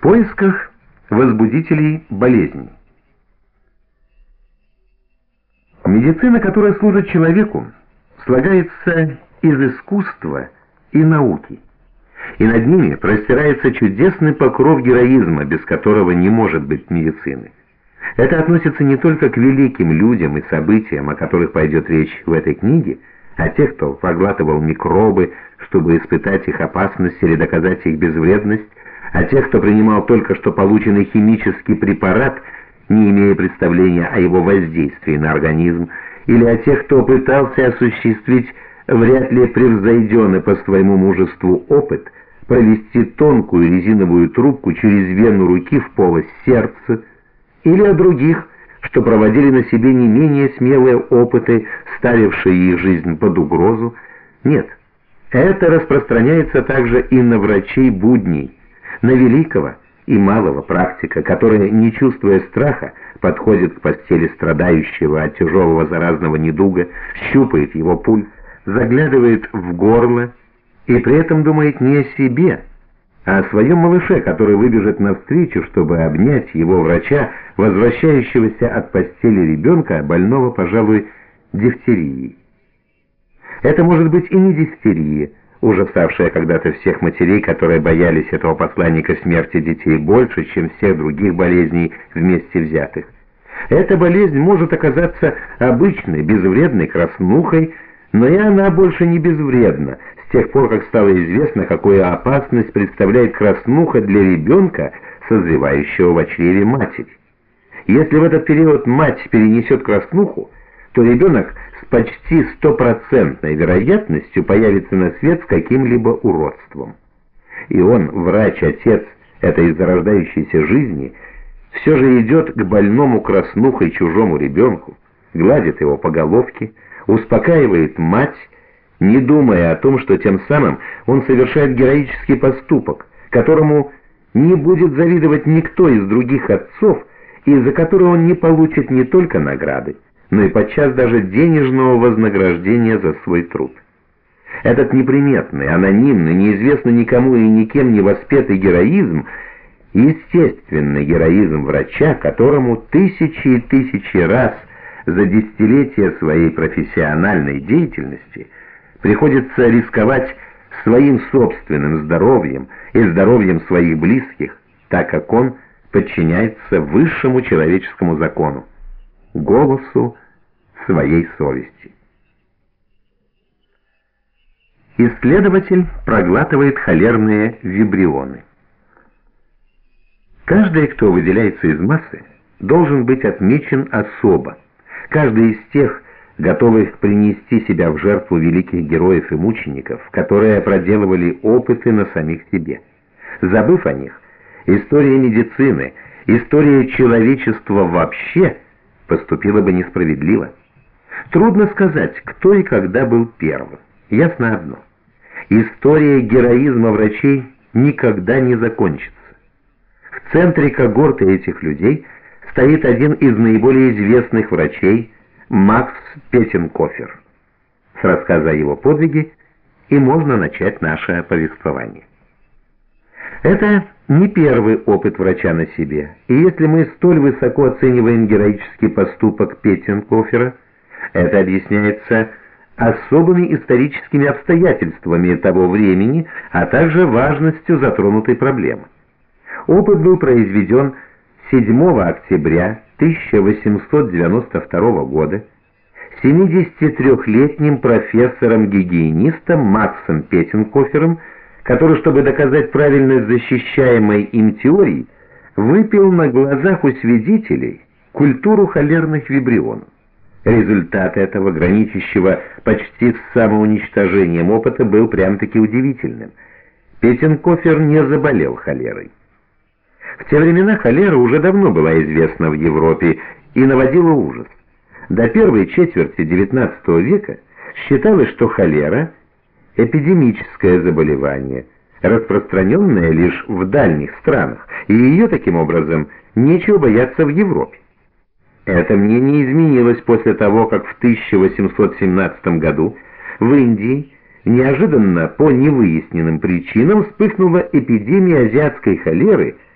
Поисках возбудителей болезней. Медицина, которая служит человеку, слагается из искусства и науки, и над ними простирается чудесный покров героизма, без которого не может быть медицины. Это относится не только к великим людям и событиям, о которых пойдет речь в этой книге, а тех, кто проглатывал микробы, чтобы испытать их опасность или доказать их безвредность, а тех, кто принимал только что полученный химический препарат, не имея представления о его воздействии на организм, или о тех, кто пытался осуществить вряд ли превзойденный по своему мужеству опыт, провести тонкую резиновую трубку через вену руки в полость сердца, или о других, что проводили на себе не менее смелые опыты, ставившие их жизнь под угрозу. Нет, это распространяется также и на врачей будней, на великого и малого практика, который, не чувствуя страха, подходит к постели страдающего от тяжелого заразного недуга, щупает его пульс, заглядывает в горло и при этом думает не о себе, а о своем малыше, который выбежит навстречу, чтобы обнять его врача, возвращающегося от постели ребенка, больного, пожалуй, дифтерией. Это может быть и не дифтерия, ужасавшая когда-то всех матерей, которые боялись этого посланника смерти детей больше, чем всех других болезней вместе взятых. Эта болезнь может оказаться обычной, безвредной краснухой, но и она больше не безвредна, с тех пор, как стало известно, какую опасность представляет краснуха для ребенка, созревающего в чреве матери. Если в этот период мать перенесет краснуху, то ребенок с почти стопроцентной вероятностью появится на свет с каким-либо уродством. И он, врач-отец этой зарождающейся жизни, все же идет к больному краснухой чужому ребенку, гладит его по головке, успокаивает мать, не думая о том, что тем самым он совершает героический поступок, которому не будет завидовать никто из других отцов, и за который он не получит не только награды, но и подчас даже денежного вознаграждения за свой труд. Этот неприметный, анонимный, неизвестный никому и никем не воспетый героизм – естественный героизм врача, которому тысячи и тысячи раз за десятилетия своей профессиональной деятельности приходится рисковать своим собственным здоровьем и здоровьем своих близких, так как он подчиняется высшему человеческому закону голосу своей совести. Исследователь проглатывает холерные вибрионы. Каждый, кто выделяется из массы, должен быть отмечен особо. Каждый из тех, готовых принести себя в жертву великих героев и мучеников, которые проделывали опыты на самих себе. Забыв о них, история медицины, история человечества вообще – поступила бы несправедливо. Трудно сказать, кто и когда был первым. Ясно одно. История героизма врачей никогда не закончится. В центре когорты этих людей стоит один из наиболее известных врачей Макс Петенкофер. С рассказа о его подвиге и можно начать наше повествование. Это не первый опыт врача на себе, и если мы столь высоко оцениваем героический поступок Петтенкофера, это объясняется особыми историческими обстоятельствами того времени, а также важностью затронутой проблемы. Опыт был произведен 7 октября 1892 года 73-летним профессором-гигиенистом Максом Петтенкофером, который, чтобы доказать правильность защищаемой им теории, выпил на глазах у свидетелей культуру холерных вибрионов. Результат этого, граничащего почти с самоуничтожением опыта, был прям-таки удивительным. Петенкофер не заболел холерой. В те времена холера уже давно была известна в Европе и наводила ужас. До первой четверти XIX века считалось, что холера – эпидемическое заболевание, распространенное лишь в дальних странах, и ее таким образом нечего бояться в Европе. Это мнение изменилось после того, как в 1817 году в Индии неожиданно по невыясненным причинам вспыхнула эпидемия азиатской холеры –